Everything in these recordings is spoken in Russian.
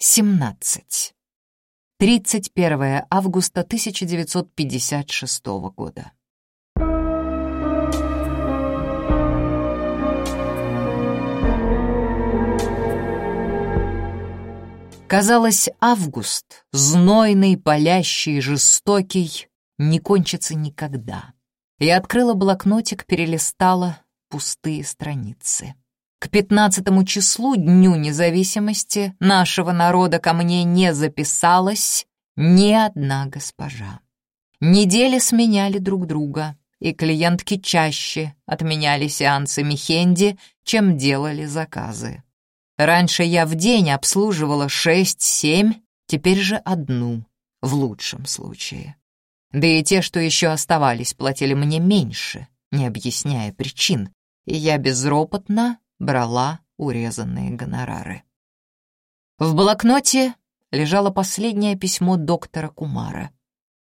17. 31 августа 1956 года. Казалось, август, знойный, палящий, жестокий, не кончится никогда. Я открыла блокнотик, перелистала пустые страницы. К пятнадцатому числу, Дню независимости, нашего народа ко мне не записалась ни одна госпожа. Недели сменяли друг друга, и клиентки чаще отменяли сеансы Мехенди, чем делали заказы. Раньше я в день обслуживала шесть-семь, теперь же одну, в лучшем случае. Да и те, что еще оставались, платили мне меньше, не объясняя причин, и я безропотно брала урезанные гонорары. В блокноте лежало последнее письмо доктора Кумара.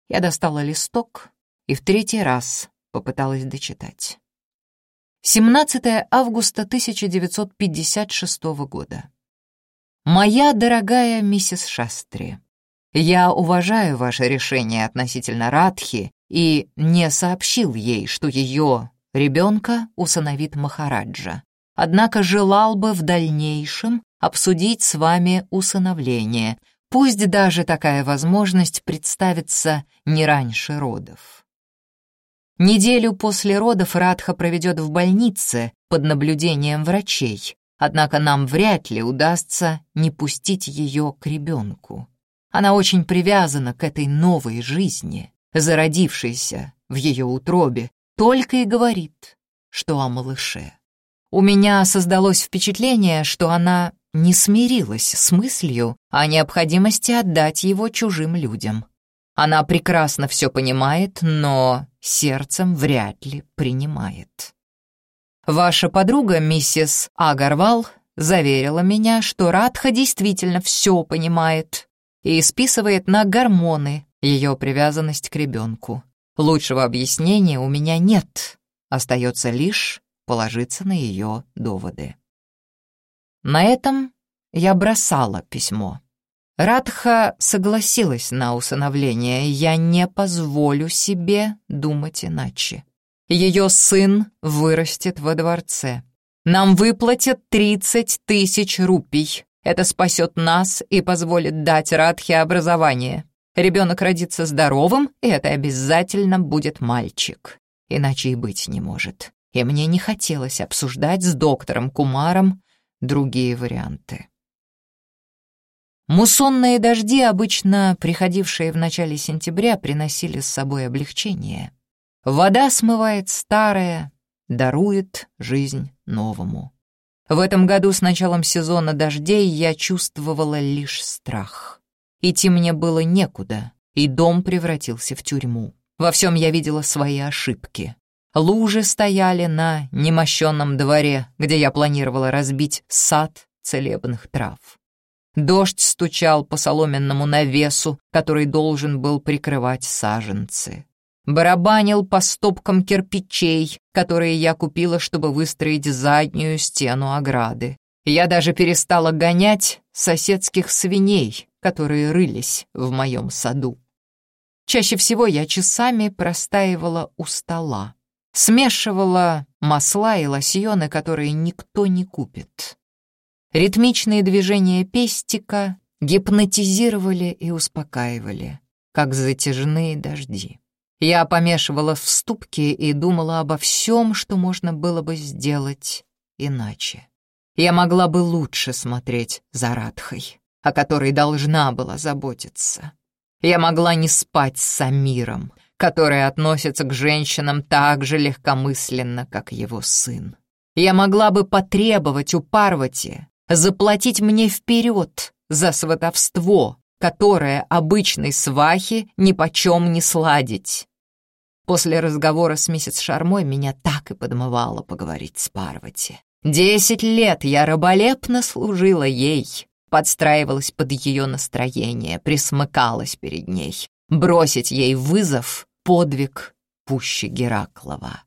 Я достала листок и в третий раз попыталась дочитать. 17 августа 1956 года. «Моя дорогая миссис Шастри, я уважаю ваше решение относительно Радхи и не сообщил ей, что ее ребенка усыновит Махараджа, однако желал бы в дальнейшем обсудить с вами усыновление, пусть даже такая возможность представится не раньше родов. Неделю после родов Радха проведет в больнице под наблюдением врачей, однако нам вряд ли удастся не пустить ее к ребенку. Она очень привязана к этой новой жизни, зародившейся в ее утробе, только и говорит, что о малыше. У меня создалось впечатление, что она не смирилась с мыслью о необходимости отдать его чужим людям. Она прекрасно все понимает, но сердцем вряд ли принимает. Ваша подруга, миссис Агарвал, заверила меня, что Радха действительно все понимает и списывает на гормоны ее привязанность к ребенку. Лучшего объяснения у меня нет, остается лишь положиться на ее доводы. На этом я бросала письмо. Радха согласилась на усыновление, я не позволю себе думать иначе. Ее сын вырастет во дворце. Нам выплатят 30 тысяч рупий. Это спасет нас и позволит дать Радхе образование. Ребенок родится здоровым, и это обязательно будет мальчик. Иначе и быть не может и мне не хотелось обсуждать с доктором Кумаром другие варианты. Муссонные дожди, обычно приходившие в начале сентября, приносили с собой облегчение. Вода смывает старое, дарует жизнь новому. В этом году с началом сезона дождей я чувствовала лишь страх. Идти мне было некуда, и дом превратился в тюрьму. Во всем я видела свои ошибки. Лужи стояли на немощенном дворе, где я планировала разбить сад целебных трав. Дождь стучал по соломенному навесу, который должен был прикрывать саженцы. Барабанил по стопкам кирпичей, которые я купила, чтобы выстроить заднюю стену ограды. Я даже перестала гонять соседских свиней, которые рылись в моем саду. Чаще всего я часами простаивала у стола, Смешивала масла и лосьоны, которые никто не купит. Ритмичные движения пестика гипнотизировали и успокаивали, как затяжные дожди. Я помешивала в ступке и думала обо всем, что можно было бы сделать иначе. Я могла бы лучше смотреть за Радхой, о которой должна была заботиться. Я могла не спать с Самиром, который относится к женщинам так же легкомысленно, как его сын. Я могла бы потребовать у Парвати заплатить мне вперед за сватовство, которое обычной свахе нипочем не сладить. После разговора с миссис Шармой меня так и подмывало поговорить с Парвати. Десять лет я раболепно служила ей, подстраивалась под ее настроение, присмыкалась перед ней. Бросить ей вызов подвиг пуще Гераклова.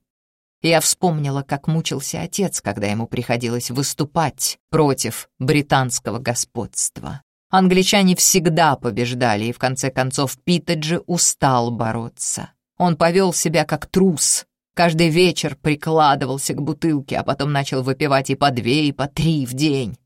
Я вспомнила, как мучился отец, когда ему приходилось выступать против британского господства. Англичане всегда побеждали, и в конце концов Питаджи устал бороться. Он повел себя как трус, каждый вечер прикладывался к бутылке, а потом начал выпивать и по две, и по три в день.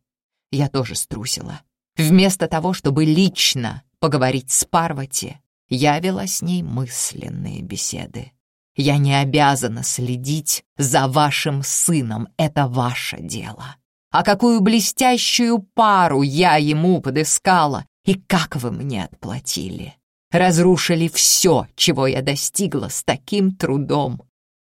Я тоже струсила. Вместо того, чтобы лично поговорить с Парвати, я вела с ней мысленные беседы. Я не обязана следить за вашим сыном, это ваше дело. А какую блестящую пару я ему подыскала, и как вы мне отплатили. Разрушили все, чего я достигла с таким трудом.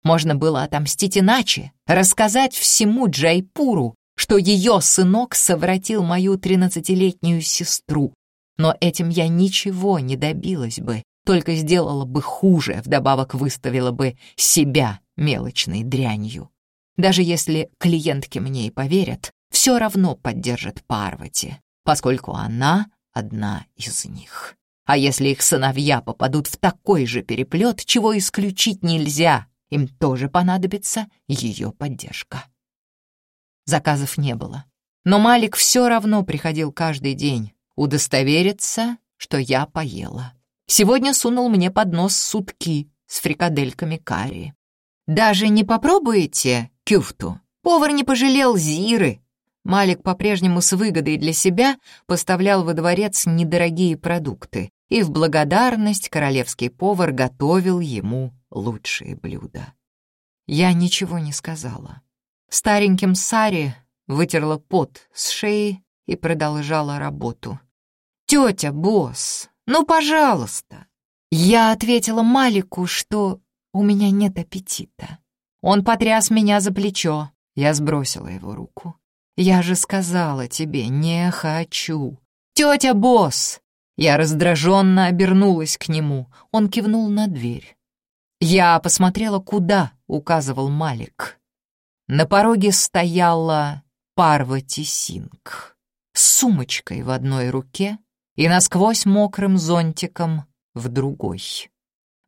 Можно было отомстить иначе, рассказать всему Джайпуру, что ее сынок совратил мою тринадцатилетнюю сестру. Но этим я ничего не добилась бы, только сделала бы хуже, вдобавок выставила бы себя мелочной дрянью. Даже если клиентки мне и поверят, все равно поддержат Парвати, поскольку она одна из них. А если их сыновья попадут в такой же переплет, чего исключить нельзя, им тоже понадобится ее поддержка. Заказов не было. Но Малик все равно приходил каждый день удостовериться, что я поела. Сегодня сунул мне под нос сутки с фрикадельками карри. «Даже не попробуете кюфту?» Повар не пожалел зиры. Малик по-прежнему с выгодой для себя поставлял во дворец недорогие продукты, и в благодарность королевский повар готовил ему лучшие блюда. Я ничего не сказала. Стареньким Сари вытерла пот с шеи и продолжала работу. «Тетя, босс, ну, пожалуйста!» Я ответила Малику, что у меня нет аппетита. Он потряс меня за плечо. Я сбросила его руку. «Я же сказала тебе, не хочу!» «Тетя, босс!» Я раздраженно обернулась к нему. Он кивнул на дверь. Я посмотрела, куда указывал Малик. На пороге стояла Парвати Синг с сумочкой в одной руке и насквозь мокрым зонтиком в другой.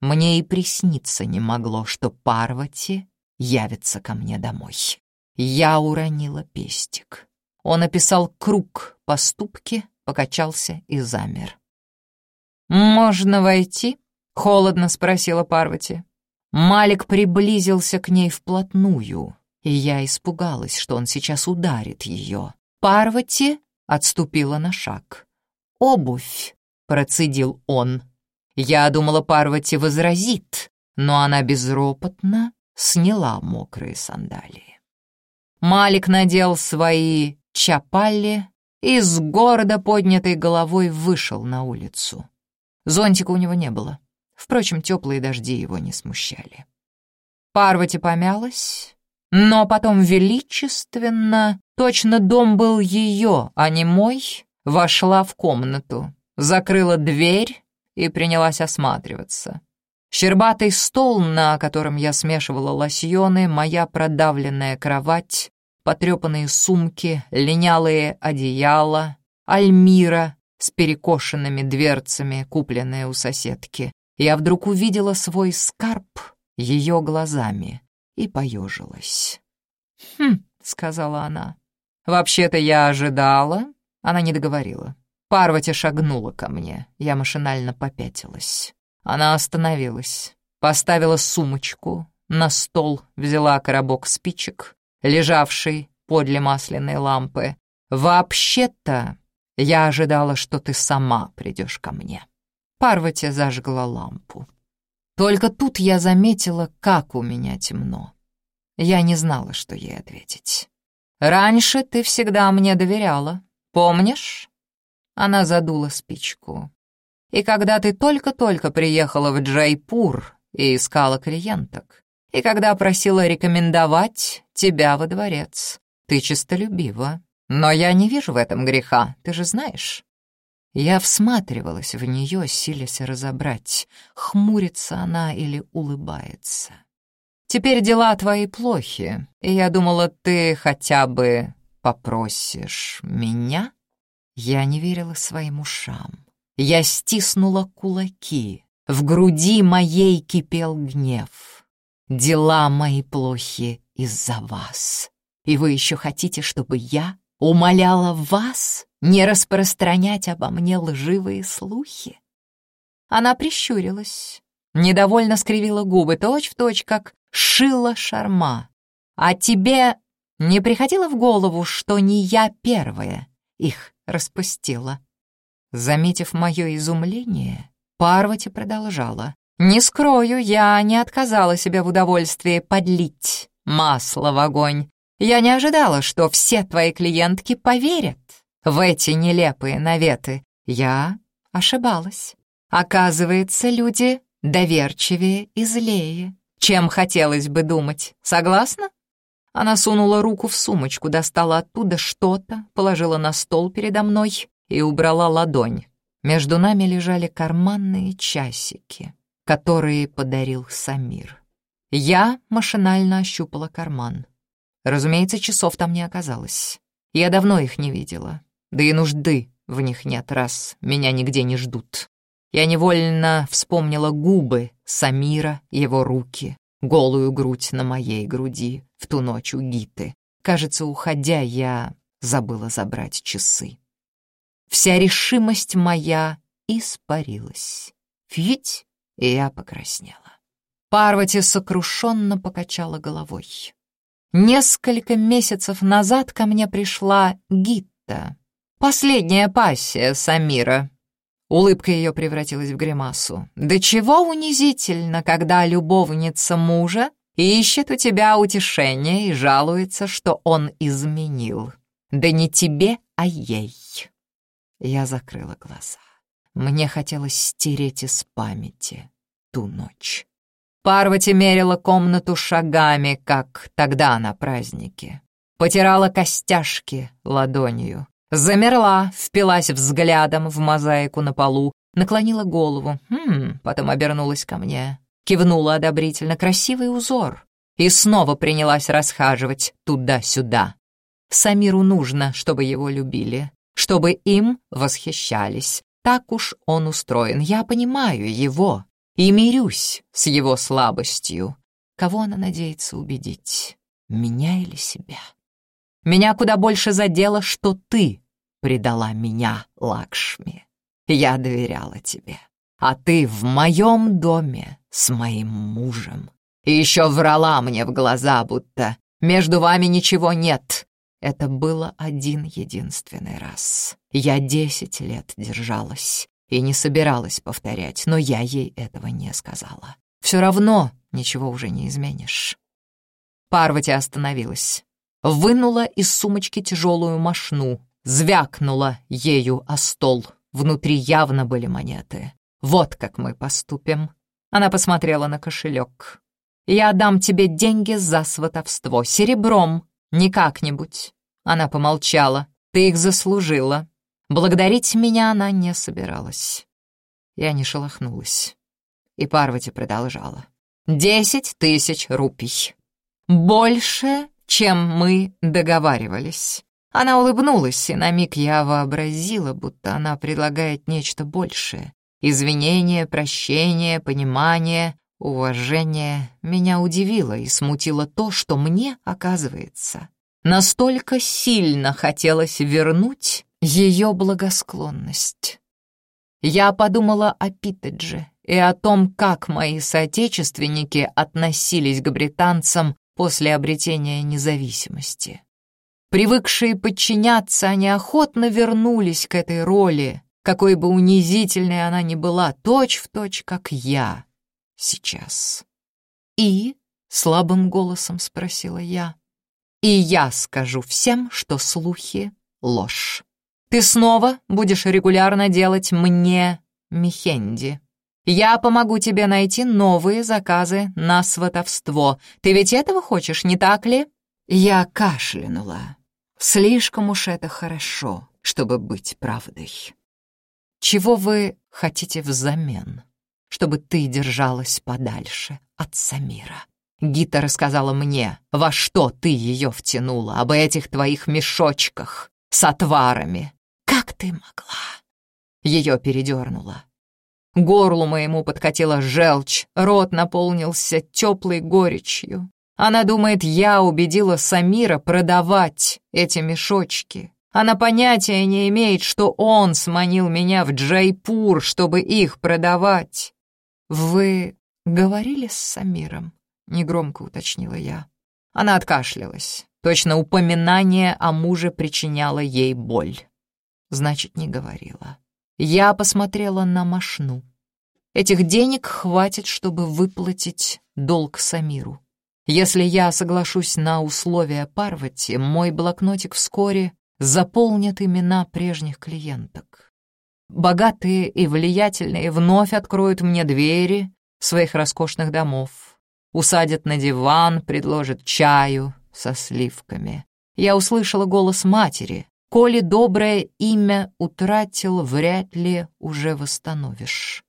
Мне и присниться не могло, что Парвати явится ко мне домой. Я уронила пестик. Он описал круг по ступке, покачался и замер. «Можно войти?» — холодно спросила Парвати. Малик приблизился к ней вплотную, и я испугалась, что он сейчас ударит ее. Парвати отступила на шаг обувь», — процедил он. Я думала, Парвати возразит, но она безропотно сняла мокрые сандалии. Малик надел свои чапалли и с гордо поднятой головой вышел на улицу. Зонтика у него не было. Впрочем, теплые дожди его не смущали. Парвати помялась, но потом величественно, точно дом был ее, а не мой, вошла в комнату, закрыла дверь и принялась осматриваться. Щербатый стол, на котором я смешивала лосьоны, моя продавленная кровать, потрепанные сумки, линялые одеяла, альмира с перекошенными дверцами, купленная у соседки. Я вдруг увидела свой скарб ее глазами и поежилась. «Хм», — сказала она, — «вообще-то я ожидала, она не договорила. Парвати шагнула ко мне. Я машинально попятилась. Она остановилась, поставила сумочку, на стол взяла коробок спичек, лежавший подле масляной лампы. «Вообще-то я ожидала, что ты сама придешь ко мне». Парвати зажгла лампу. Только тут я заметила, как у меня темно. Я не знала, что ей ответить. «Раньше ты всегда мне доверяла», Помнишь?» Она задула спичку. «И когда ты только-только приехала в Джайпур и искала клиенток, и когда просила рекомендовать тебя во дворец, ты честолюбива. Но я не вижу в этом греха, ты же знаешь». Я всматривалась в нее, силясь разобрать, хмурится она или улыбается. «Теперь дела твои плохи, и я думала, ты хотя бы попросишь меня?» Я не верила своим ушам. Я стиснула кулаки. В груди моей кипел гнев. «Дела мои плохи из-за вас. И вы еще хотите, чтобы я умоляла вас не распространять обо мне лживые слухи. Она прищурилась, недовольно скривила губы, точь-в-точь, как шила шарма. А тебе не приходило в голову, что не я первая их распустила? Заметив мое изумление, Парвати продолжала. «Не скрою, я не отказала себе в удовольствии подлить масло в огонь. Я не ожидала, что все твои клиентки поверят в эти нелепые наветы. Я ошибалась. Оказывается, люди доверчивее и злее, чем хотелось бы думать. Согласна?» Она сунула руку в сумочку, достала оттуда что-то, положила на стол передо мной и убрала ладонь. Между нами лежали карманные часики, которые подарил Самир. Я машинально ощупала карман. Разумеется, часов там не оказалось. Я давно их не видела, да и нужды в них нет, раз меня нигде не ждут. Я невольно вспомнила губы Самира, его руки, голую грудь на моей груди в ту ночь у Гиты. Кажется, уходя, я забыла забрать часы. Вся решимость моя испарилась. Фить, и я покраснела. Парвати сокрушенно покачала головой. Несколько месяцев назад ко мне пришла Гитта, последняя пассия Самира. Улыбка ее превратилась в гримасу. «Да чего унизительно, когда любовница мужа ищет у тебя утешение и жалуется, что он изменил. Да не тебе, а ей». Я закрыла глаза. Мне хотелось стереть из памяти ту ночь. Парвати мерила комнату шагами, как тогда на празднике. Потирала костяшки ладонью. Замерла, впилась взглядом в мозаику на полу, наклонила голову, хм, потом обернулась ко мне, кивнула одобрительно, красивый узор, и снова принялась расхаживать туда-сюда. Самиру нужно, чтобы его любили чтобы им восхищались. Так уж он устроен. Я понимаю его и мирюсь с его слабостью. Кого она надеется убедить, меня или себя? Меня куда больше задело, что ты предала меня, Лакшми. Я доверяла тебе, а ты в моем доме с моим мужем. И еще врала мне в глаза, будто между вами ничего нет, это было один единственный раз. Я десять лет держалась и не собиралась повторять, но я ей этого не сказала. Все равно ничего уже не изменишь. Парвати остановилась. Вынула из сумочки тяжелую мошну, звякнула ею о стол. Внутри явно были монеты. «Вот как мы поступим». Она посмотрела на кошелек. «Я дам тебе деньги за сватовство, серебром, не как-нибудь. Она помолчала. Ты их заслужила. Благодарить меня она не собиралась. Я не шелохнулась. И Парвати продолжала. «Десять тысяч рупий. Больше, чем мы договаривались». Она улыбнулась, и на миг я вообразила, будто она предлагает нечто большее. Извинение, прощение, понимание, уважение. Меня удивило и смутило то, что мне, оказывается, Настолько сильно хотелось вернуть ее благосклонность. Я подумала о Питедже и о том, как мои соотечественники относились к британцам после обретения независимости. Привыкшие подчиняться, они охотно вернулись к этой роли, какой бы унизительной она ни была, точь-в-точь, точь, как я сейчас. «И?» — слабым голосом спросила я. И я скажу всем, что слухи — ложь. Ты снова будешь регулярно делать мне мехенди. Я помогу тебе найти новые заказы на сватовство. Ты ведь этого хочешь, не так ли?» Я кашлянула. Слишком уж это хорошо, чтобы быть правдой. Чего вы хотите взамен? Чтобы ты держалась подальше от Самира. Гита рассказала мне, во что ты ее втянула, об этих твоих мешочках с отварами. Как ты могла? Ее передернуло. Горлу моему подкатила желчь, рот наполнился теплой горечью. Она думает, я убедила Самира продавать эти мешочки. Она понятия не имеет, что он сманил меня в Джайпур, чтобы их продавать. Вы говорили с Самиром? Негромко уточнила я. Она откашлялась. Точно упоминание о муже причиняло ей боль. Значит, не говорила. Я посмотрела на Машну. Этих денег хватит, чтобы выплатить долг Самиру. Если я соглашусь на условия Парвати, мой блокнотик вскоре заполнит имена прежних клиенток. Богатые и влиятельные вновь откроют мне двери своих роскошных домов, усадят на диван, предложат чаю со сливками. Я услышала голос матери. «Коли доброе имя утратил, вряд ли уже восстановишь».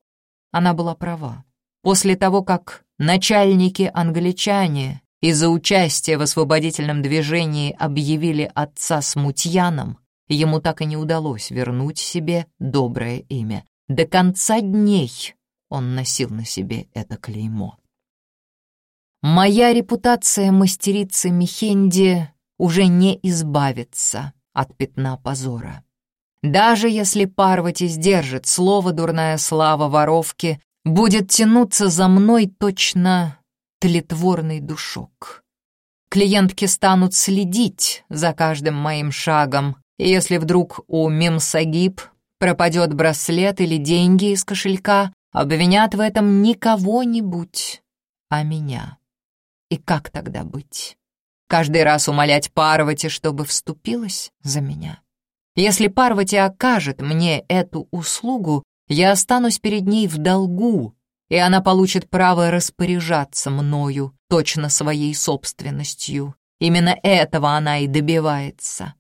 Она была права. После того, как начальники-англичане из-за участия в освободительном движении объявили отца смутьяном, ему так и не удалось вернуть себе доброе имя. До конца дней он носил на себе это клеймо. Моя репутация мастерицы Михенди уже не избавится от пятна позора. Даже если Парвати сдержит слово «дурная слава воровки», будет тянуться за мной точно тлетворный душок. Клиентки станут следить за каждым моим шагом, и если вдруг у Мимсагиб пропадет браслет или деньги из кошелька, обвинят в этом не кого-нибудь, а меня. И как тогда быть? Каждый раз умолять Парвати, чтобы вступилась за меня? Если Парвати окажет мне эту услугу, я останусь перед ней в долгу, и она получит право распоряжаться мною, точно своей собственностью. Именно этого она и добивается.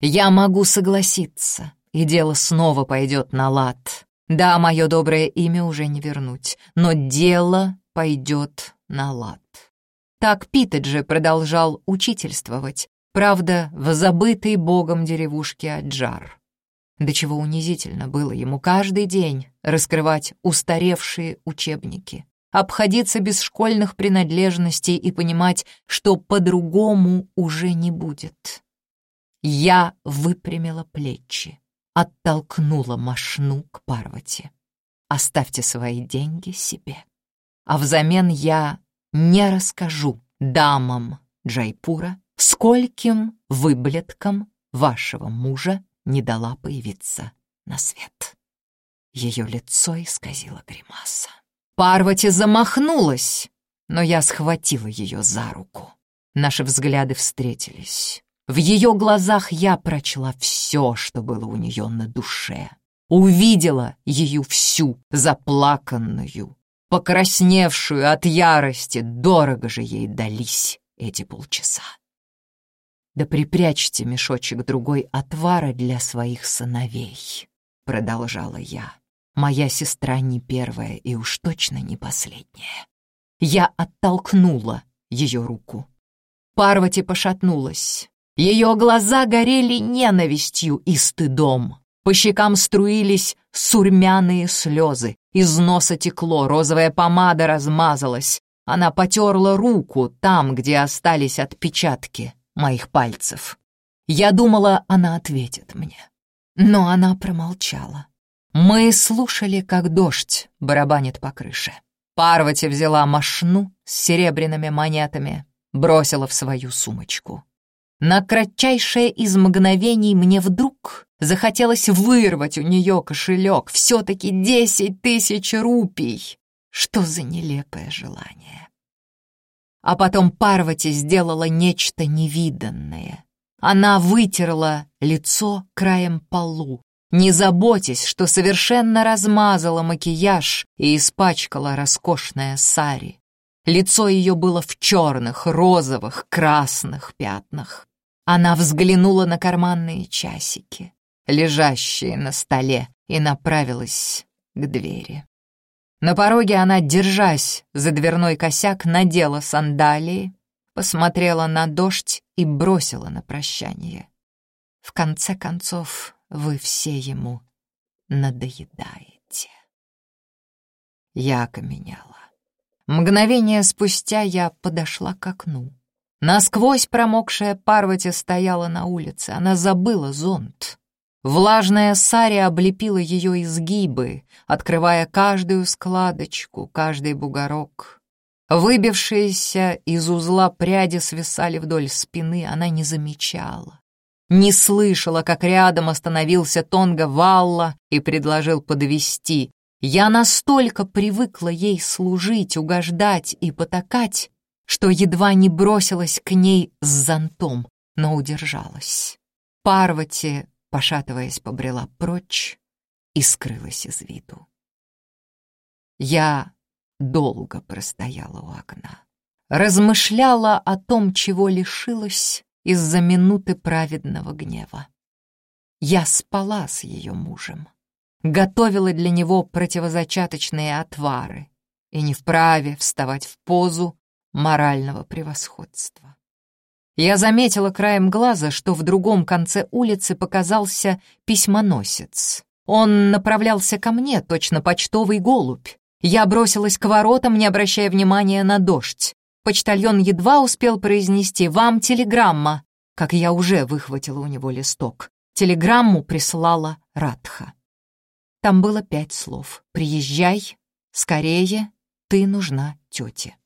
Я могу согласиться, и дело снова пойдет на лад. Да, мое доброе имя уже не вернуть, но дело пойдет на лад. Так Питеджи продолжал учительствовать, Правда, в забытой богом деревушке Аджар. До чего унизительно было ему каждый день раскрывать устаревшие учебники, обходиться без школьных принадлежностей и понимать, что по-другому уже не будет. Я выпрямила плечи, оттолкнула машну к Парвати. Оставьте свои деньги себе. А взамен я не расскажу дамам Джайпура скольким выблеткам вашего мужа не дала появиться на свет. Ее лицо исказило гримаса. Парвати замахнулась, но я схватила ее за руку. Наши взгляды встретились. В ее глазах я прочла все, что было у нее на душе. Увидела ее всю, заплаканную, покрасневшую от ярости. Дорого же ей дались эти полчаса. Да припрячьте мешочек другой отвара для своих сыновей, продолжала я. Моя сестра не первая и уж точно не последняя. Я оттолкнула ее руку. Парвати пошатнулась. Ее глаза горели ненавистью и стыдом. По щекам струились сурмяные слезы. Из носа текло, розовая помада размазалась. Она потерла руку там, где остались отпечатки моих пальцев. Я думала, она ответит мне. Но она промолчала. Мы слушали, как дождь барабанит по крыше. Парвати взяла машну с серебряными монетами, бросила в свою сумочку. На кратчайшее из мгновений мне вдруг захотелось вырвать у нее кошелек, все-таки десять тысяч рупий. Что за нелепое желание. А потом Парвати сделала нечто невиданное. Она вытерла лицо краем полу, не заботясь, что совершенно размазала макияж и испачкала роскошное сари. Лицо ее было в черных, розовых, красных пятнах. Она взглянула на карманные часики, лежащие на столе, и направилась к двери. На пороге она, держась за дверной косяк, надела сандалии, посмотрела на дождь и бросила на прощание. В конце концов, вы все ему надоедаете. Я окаменела. Мгновение спустя я подошла к окну. Насквозь промокшая Парвати стояла на улице, она забыла зонт. Влажная саря облепила ее изгибы, открывая каждую складочку, каждый бугорок. Выбившиеся из узла пряди свисали вдоль спины, она не замечала. Не слышала, как рядом остановился Тонга Валла и предложил подвести. Я настолько привыкла ей служить, угождать и потакать, что едва не бросилась к ней с зонтом, но удержалась. Парвати, пошатываясь, побрела прочь и скрылась из виду. Я долго простояла у окна. Размышляла о том, чего лишилась из-за минуты праведного гнева. Я спала с ее мужем, готовила для него противозачаточные отвары и не вправе вставать в позу морального превосходства. Я заметила краем глаза, что в другом конце улицы показался письмоносец. Он направлялся ко мне, точно почтовый голубь. Я бросилась к воротам, не обращая внимания на дождь. Почтальон едва успел произнести «Вам телеграмма», как я уже выхватила у него листок. Телеграмму прислала Радха. Там было пять слов. «Приезжай, скорее, ты нужна тете».